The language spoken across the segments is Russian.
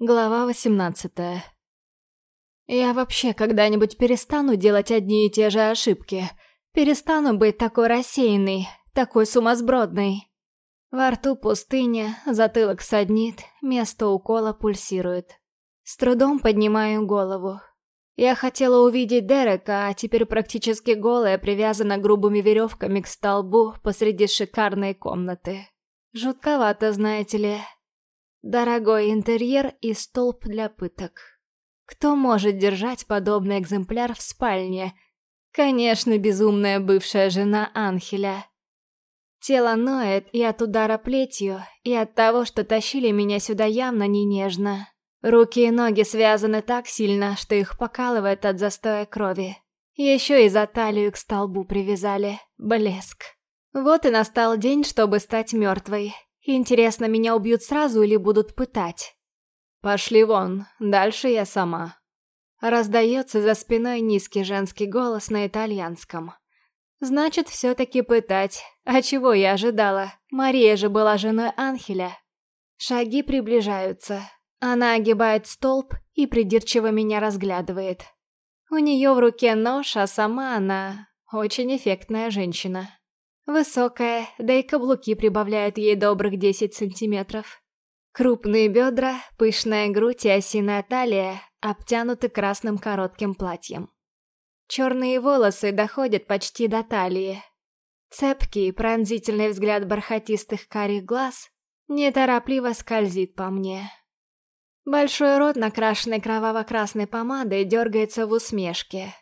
Глава 18 Я вообще когда-нибудь перестану делать одни и те же ошибки. Перестану быть такой рассеянной, такой сумасбродной. Во рту пустыня, затылок саднит, место укола пульсирует. С трудом поднимаю голову. Я хотела увидеть Дерека, а теперь практически голая привязана грубыми веревками к столбу посреди шикарной комнаты. Жутковато, знаете ли. Дорогой интерьер и столб для пыток. Кто может держать подобный экземпляр в спальне? Конечно, безумная бывшая жена Анхеля. Тело ноет и от удара плетью, и от того, что тащили меня сюда явно не нежно. Руки и ноги связаны так сильно, что их покалывает от застоя крови. Еще и за талию к столбу привязали. Блеск. Вот и настал день, чтобы стать мертвой. Интересно, меня убьют сразу или будут пытать? Пошли вон, дальше я сама. Раздается за спиной низкий женский голос на итальянском. Значит, все-таки пытать. А чего я ожидала? Мария же была женой Анхеля. Шаги приближаются. Она огибает столб и придирчиво меня разглядывает. У нее в руке нож, а сама она очень эффектная женщина. Высокая, да и каблуки прибавляют ей добрых 10 сантиметров. Крупные бедра, пышная грудь и осиная талия обтянуты красным коротким платьем. Черные волосы доходят почти до талии. Цепкий, пронзительный взгляд бархатистых карих глаз неторопливо скользит по мне. Большой рот, накрашенный кроваво-красной помадой, дергается в усмешке,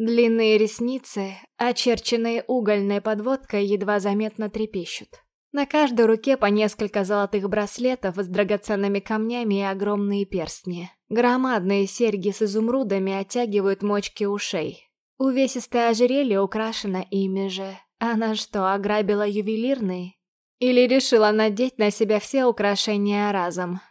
Длинные ресницы, очерченные угольной подводкой, едва заметно трепещут. На каждой руке по несколько золотых браслетов с драгоценными камнями и огромные перстни. Громадные серьги с изумрудами оттягивают мочки ушей. Увесистое ожерелье украшено ими же. Она что, ограбила ювелирный? Или решила надеть на себя все украшения разом?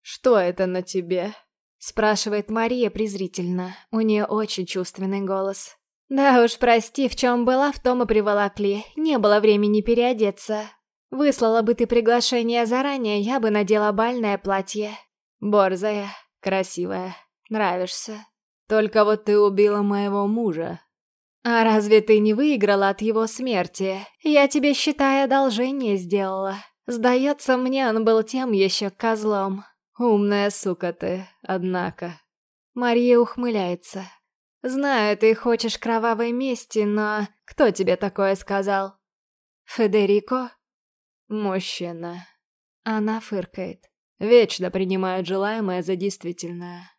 «Что это на тебе?» Спрашивает Мария презрительно. У нее очень чувственный голос. Да уж, прости, в чем была, в том и приволокли. Не было времени переодеться. Выслала бы ты приглашение заранее, я бы надела бальное платье. Борзая, красивая, нравишься. Только вот ты убила моего мужа. А разве ты не выиграла от его смерти? Я тебе, считай, одолжение сделала. Сдается мне, он был тем еще козлом. «Умная сука ты, однако». Мария ухмыляется. «Знаю, ты хочешь кровавой мести, но кто тебе такое сказал?» «Федерико?» «Мужчина». Она фыркает. Вечно принимают желаемое за действительное.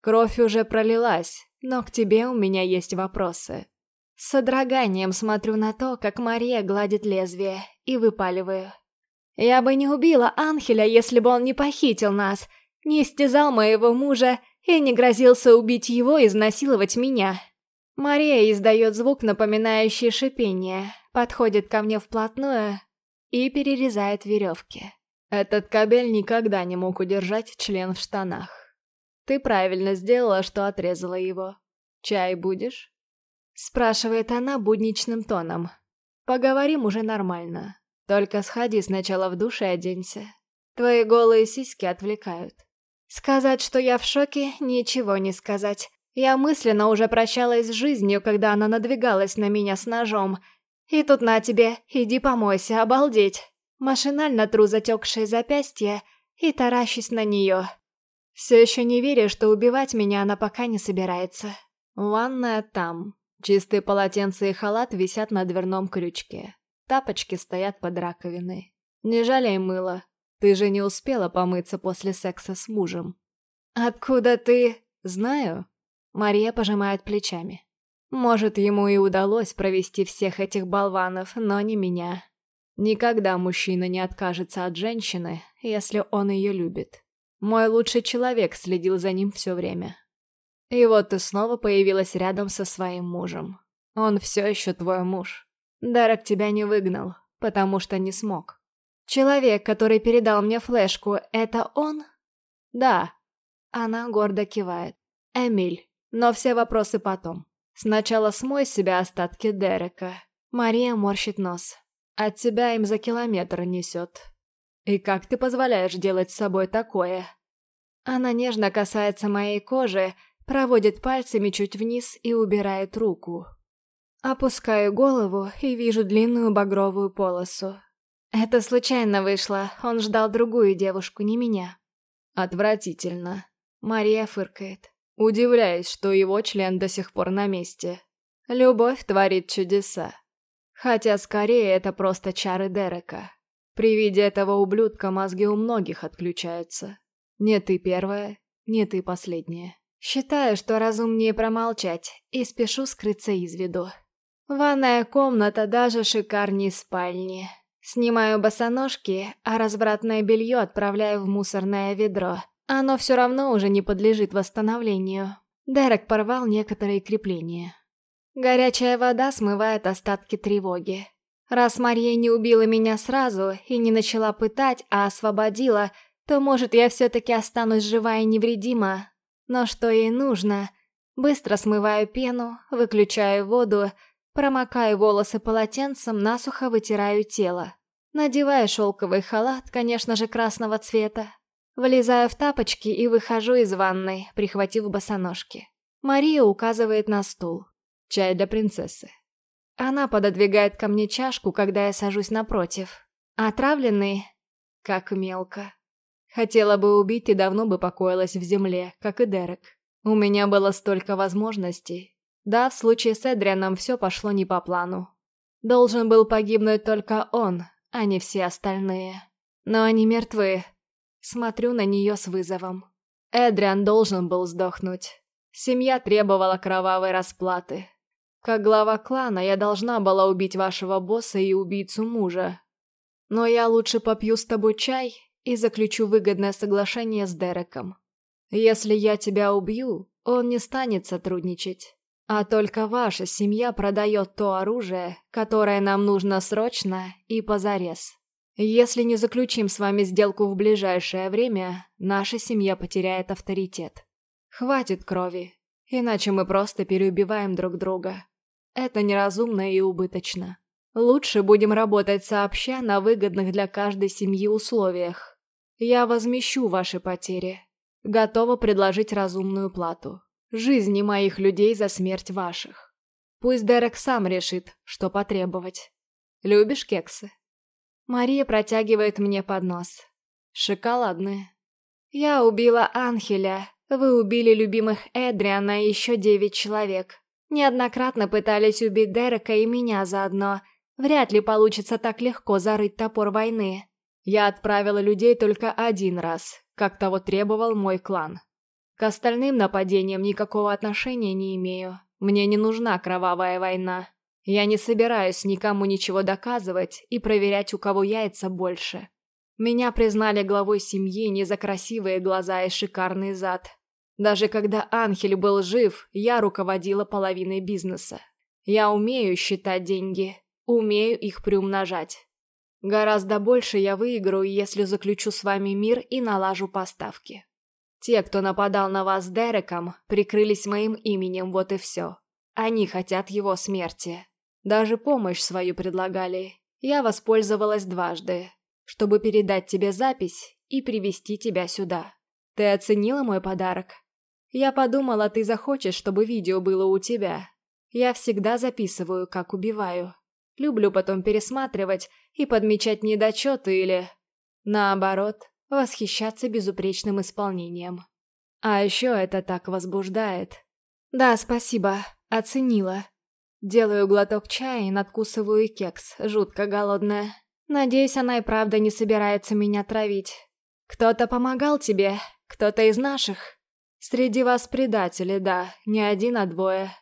Кровь уже пролилась, но к тебе у меня есть вопросы. С содроганием смотрю на то, как Мария гладит лезвие, и выпаливаю. Я бы не убила Анхеля, если бы он не похитил нас, не истязал моего мужа и не грозился убить его и изнасиловать меня. Мария издает звук, напоминающий шипение, подходит ко мне вплотную и перерезает веревки. Этот кабель никогда не мог удержать член в штанах. Ты правильно сделала, что отрезала его. Чай будешь? Спрашивает она будничным тоном. Поговорим уже нормально. Только сходи сначала в душ и оденься. Твои голые сиськи отвлекают. Сказать, что я в шоке, ничего не сказать. Я мысленно уже прощалась с жизнью, когда она надвигалась на меня с ножом. И тут на тебе, иди помойся, обалдеть. Машинально тру затекшие запястья и таращусь на нее. Все еще не верю, что убивать меня она пока не собирается. Ванная там. Чистые полотенца и халат висят на дверном крючке. Тапочки стоят под раковиной. Не жалей мыла. Ты же не успела помыться после секса с мужем. Откуда ты... Знаю. Мария пожимает плечами. Может, ему и удалось провести всех этих болванов, но не меня. Никогда мужчина не откажется от женщины, если он ее любит. Мой лучший человек следил за ним все время. И вот ты снова появилась рядом со своим мужем. Он все еще твой муж. Дарок тебя не выгнал, потому что не смог. Человек, который передал мне флешку, это он? Да. Она гордо кивает. Эмиль. Но все вопросы потом. Сначала смой с себя остатки Дерека. Мария морщит нос. От тебя им за километр несет. И как ты позволяешь делать с собой такое? Она нежно касается моей кожи, проводит пальцами чуть вниз и убирает руку. Опускаю голову и вижу длинную багровую полосу. Это случайно вышло, он ждал другую девушку, не меня. Отвратительно. Мария фыркает. Удивляюсь, что его член до сих пор на месте. Любовь творит чудеса. Хотя скорее это просто чары Дерека. При виде этого ублюдка мозги у многих отключаются. Не ты первая, не ты последняя. Считаю, что разумнее промолчать, и спешу скрыться из виду. Ванная комната даже шикарнее спальни. Снимаю босоножки, а развратное белье отправляю в мусорное ведро. Оно все равно уже не подлежит восстановлению. Дерек порвал некоторые крепления. Горячая вода смывает остатки тревоги. Раз Мария не убила меня сразу и не начала пытать, а освободила, то, может, я все-таки останусь жива и невредима. Но что ей нужно? Быстро смываю пену, выключаю воду, Промокаю волосы полотенцем, насухо вытираю тело. Надеваю шелковый халат, конечно же, красного цвета. Влезаю в тапочки и выхожу из ванной, прихватив босоножки. Мария указывает на стул. Чай для принцессы. Она пододвигает ко мне чашку, когда я сажусь напротив. Отравленный? Как мелко. Хотела бы убить и давно бы покоилась в земле, как и Дерек. У меня было столько возможностей, да, в случае с Эдрианом все пошло не по плану. Должен был погибнуть только он, а не все остальные. Но они мертвы. Смотрю на нее с вызовом. Эдриан должен был сдохнуть. Семья требовала кровавой расплаты. Как глава клана я должна была убить вашего босса и убийцу мужа. Но я лучше попью с тобой чай и заключу выгодное соглашение с Дереком. Если я тебя убью, он не станет сотрудничать. А только ваша семья продает то оружие, которое нам нужно срочно и позарез. Если не заключим с вами сделку в ближайшее время, наша семья потеряет авторитет. Хватит крови, иначе мы просто переубиваем друг друга. Это неразумно и убыточно. Лучше будем работать сообща на выгодных для каждой семьи условиях. Я возмещу ваши потери. Готова предложить разумную плату жизни моих людей за смерть ваших. Пусть Дерек сам решит, что потребовать. Любишь кексы? Мария протягивает мне поднос. Шоколадные. Я убила Анхеля, вы убили любимых Эдриана и еще девять человек. Неоднократно пытались убить Дерека и меня заодно. Вряд ли получится так легко зарыть топор войны. Я отправила людей только один раз, как того требовал мой клан. К остальным нападениям никакого отношения не имею. Мне не нужна кровавая война. Я не собираюсь никому ничего доказывать и проверять, у кого яйца больше. Меня признали главой семьи не за красивые глаза и шикарный зад. Даже когда Анхель был жив, я руководила половиной бизнеса. Я умею считать деньги, умею их приумножать. Гораздо больше я выиграю, если заключу с вами мир и налажу поставки. Те, кто нападал на вас Дереком, прикрылись моим именем, вот и все. Они хотят его смерти. Даже помощь свою предлагали. Я воспользовалась дважды, чтобы передать тебе запись и привести тебя сюда. Ты оценила мой подарок? Я подумала, ты захочешь, чтобы видео было у тебя. Я всегда записываю, как убиваю. Люблю потом пересматривать и подмечать недочеты или... Наоборот, восхищаться безупречным исполнением. А еще это так возбуждает. Да, спасибо, оценила. Делаю глоток чая и надкусываю кекс, жутко голодная. Надеюсь, она и правда не собирается меня травить. Кто-то помогал тебе, кто-то из наших. Среди вас предатели, да, не один, а двое.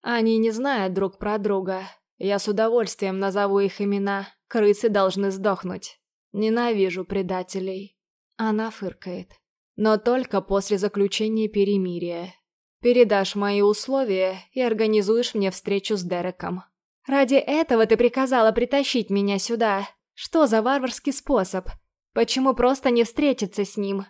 Они не знают друг про друга. Я с удовольствием назову их имена. Крысы должны сдохнуть. Ненавижу предателей. Она фыркает. Но только после заключения перемирия. Передашь мои условия и организуешь мне встречу с Дереком. Ради этого ты приказала притащить меня сюда. Что за варварский способ? Почему просто не встретиться с ним?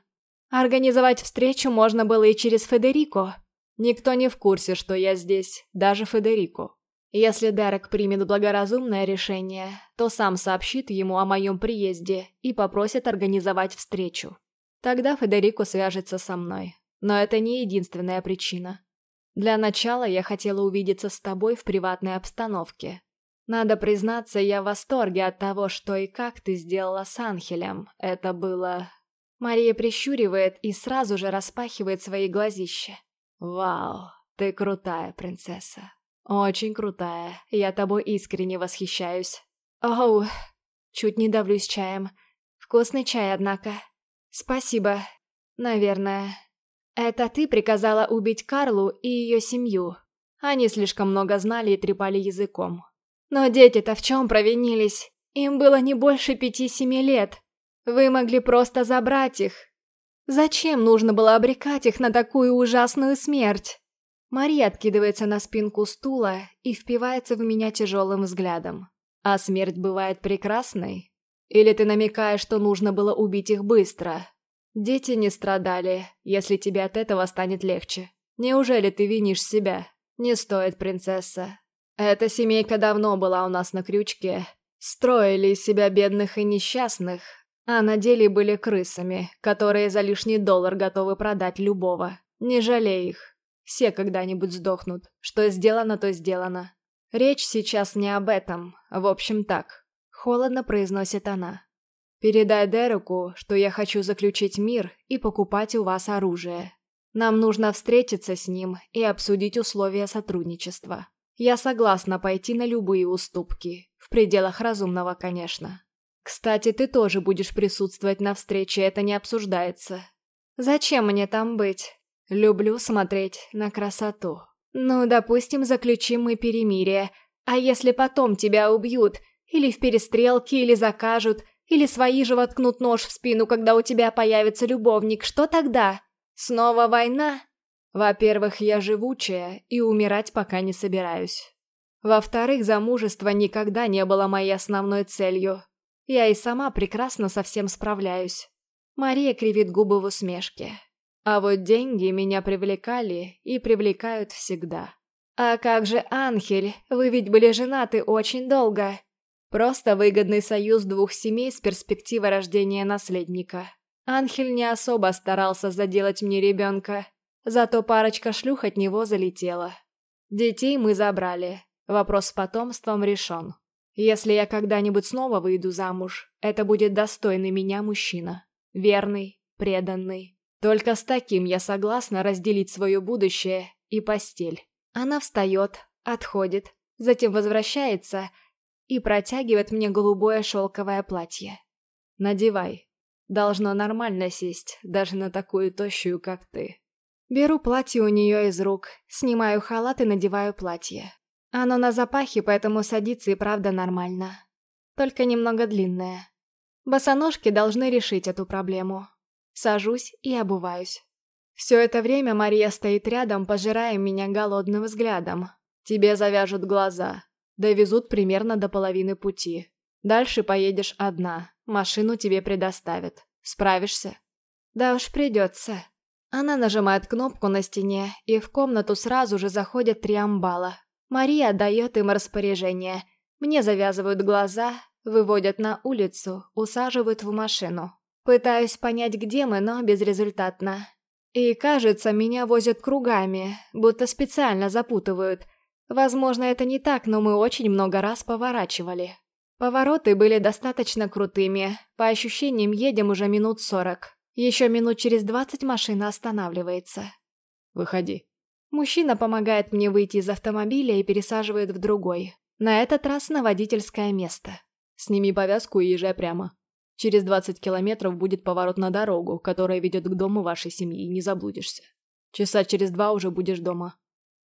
Организовать встречу можно было и через Федерико. Никто не в курсе, что я здесь, даже Федерико. Если Дерек примет благоразумное решение, то сам сообщит ему о моем приезде и попросит организовать встречу. Тогда Федерико свяжется со мной. Но это не единственная причина. Для начала я хотела увидеться с тобой в приватной обстановке. Надо признаться, я в восторге от того, что и как ты сделала с Анхелем. Это было... Мария прищуривает и сразу же распахивает свои глазища. «Вау, ты крутая, принцесса. Очень крутая. Я тобой искренне восхищаюсь». «Оу, чуть не давлюсь чаем. Вкусный чай, однако. Спасибо. Наверное». «Это ты приказала убить Карлу и ее семью?» Они слишком много знали и трепали языком. «Но дети-то в чем провинились? Им было не больше пяти-семи лет. Вы могли просто забрать их. Зачем нужно было обрекать их на такую ужасную смерть?» Мария откидывается на спинку стула и впивается в меня тяжелым взглядом. «А смерть бывает прекрасной? Или ты намекаешь, что нужно было убить их быстро?» Дети не страдали, если тебе от этого станет легче. Неужели ты винишь себя? Не стоит, принцесса. Эта семейка давно была у нас на крючке. Строили из себя бедных и несчастных, а на деле были крысами, которые за лишний доллар готовы продать любого. Не жалей их. Все когда-нибудь сдохнут. Что сделано, то сделано. Речь сейчас не об этом. В общем так. Холодно произносит она. Передай Дереку, что я хочу заключить мир и покупать у вас оружие. Нам нужно встретиться с ним и обсудить условия сотрудничества. Я согласна пойти на любые уступки, в пределах разумного, конечно. Кстати, ты тоже будешь присутствовать на встрече, это не обсуждается. Зачем мне там быть? Люблю смотреть на красоту. Ну, допустим, заключим мы перемирие, а если потом тебя убьют, или в перестрелке, или закажут, или свои же воткнут нож в спину, когда у тебя появится любовник. Что тогда? Снова война? Во-первых, я живучая и умирать пока не собираюсь. Во-вторых, замужество никогда не было моей основной целью. Я и сама прекрасно со всем справляюсь. Мария кривит губы в усмешке. А вот деньги меня привлекали и привлекают всегда. А как же Анхель? Вы ведь были женаты очень долго. Просто выгодный союз двух семей с перспективой рождения наследника. Анхель не особо старался заделать мне ребенка, зато парочка шлюх от него залетела. Детей мы забрали, вопрос с потомством решен. Если я когда-нибудь снова выйду замуж, это будет достойный меня мужчина. Верный, преданный. Только с таким я согласна разделить свое будущее и постель. Она встает, отходит, затем возвращается и протягивает мне голубое шелковое платье. «Надевай. Должно нормально сесть, даже на такую тощую, как ты». Беру платье у нее из рук, снимаю халат и надеваю платье. Оно на запахе, поэтому садится и правда нормально. Только немного длинное. Босоножки должны решить эту проблему. Сажусь и обуваюсь. Все это время Мария стоит рядом, пожирая меня голодным взглядом. Тебе завяжут глаза. Довезут примерно до половины пути. Дальше поедешь одна. Машину тебе предоставят. Справишься? Да уж придется. Она нажимает кнопку на стене, и в комнату сразу же заходят три амбала. Мария дает им распоряжение. Мне завязывают глаза, выводят на улицу, усаживают в машину. Пытаюсь понять, где мы, но безрезультатно. И кажется, меня возят кругами, будто специально запутывают – Возможно, это не так, но мы очень много раз поворачивали. Повороты были достаточно крутыми. По ощущениям, едем уже минут сорок. Еще минут через двадцать машина останавливается. «Выходи». Мужчина помогает мне выйти из автомобиля и пересаживает в другой. На этот раз на водительское место. «Сними повязку и езжай прямо. Через двадцать километров будет поворот на дорогу, которая ведет к дому вашей семьи, не заблудишься. Часа через два уже будешь дома».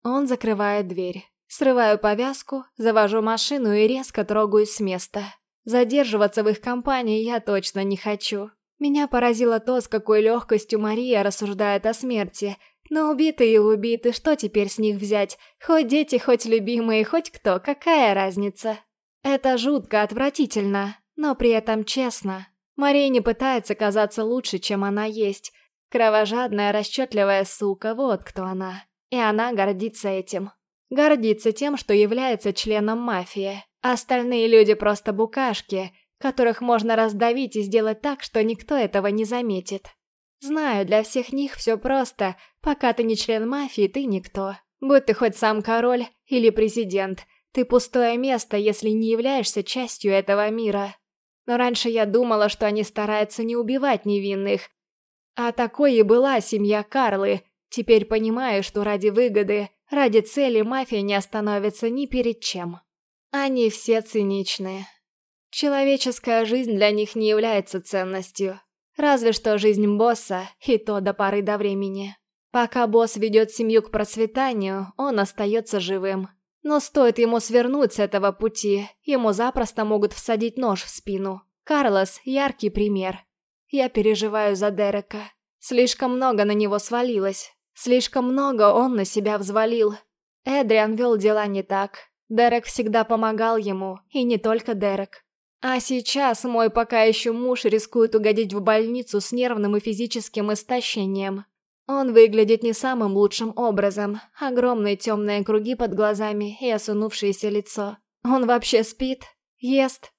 Он закрывает дверь. Срываю повязку, завожу машину и резко трогаюсь с места. Задерживаться в их компании я точно не хочу. Меня поразило то, с какой легкостью Мария рассуждает о смерти. Но убитые и убиты, что теперь с них взять? Хоть дети, хоть любимые, хоть кто, какая разница? Это жутко отвратительно, но при этом честно. Мария не пытается казаться лучше, чем она есть. Кровожадная, расчетливая сука, вот кто она. И она гордится этим. Гордится тем, что является членом мафии. Остальные люди просто букашки, которых можно раздавить и сделать так, что никто этого не заметит. Знаю, для всех них все просто. Пока ты не член мафии, ты никто. Будь ты хоть сам король или президент, ты пустое место, если не являешься частью этого мира. Но раньше я думала, что они стараются не убивать невинных. А такой и была семья Карлы. Теперь понимаю, что ради выгоды, ради цели мафия не остановится ни перед чем. Они все циничные. Человеческая жизнь для них не является ценностью. Разве что жизнь босса, и то до поры до времени. Пока босс ведет семью к процветанию, он остается живым. Но стоит ему свернуть с этого пути, ему запросто могут всадить нож в спину. Карлос – яркий пример. Я переживаю за Дерека. Слишком много на него свалилось. Слишком много он на себя взвалил. Эдриан вел дела не так. Дерек всегда помогал ему, и не только Дерек. А сейчас мой пока еще муж рискует угодить в больницу с нервным и физическим истощением. Он выглядит не самым лучшим образом. Огромные темные круги под глазами и осунувшееся лицо. Он вообще спит? Ест?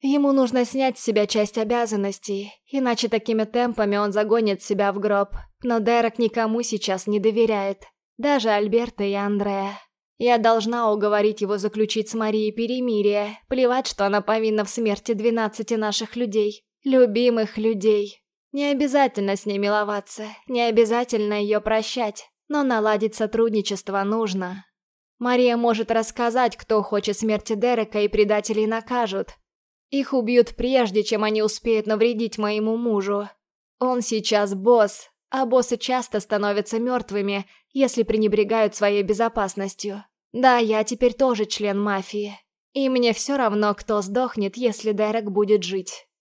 Ему нужно снять с себя часть обязанностей, иначе такими темпами он загонит себя в гроб. Но Дерек никому сейчас не доверяет. Даже Альберта и Андрея. Я должна уговорить его заключить с Марией перемирие. Плевать, что она повинна в смерти двенадцати наших людей. Любимых людей. Не обязательно с ней миловаться, не обязательно ее прощать, но наладить сотрудничество нужно. Мария может рассказать, кто хочет смерти Дерека и предателей накажут. Их убьют прежде, чем они успеют навредить моему мужу. Он сейчас босс, а боссы часто становятся мертвыми, если пренебрегают своей безопасностью. Да, я теперь тоже член мафии. И мне все равно, кто сдохнет, если Дерек будет жить.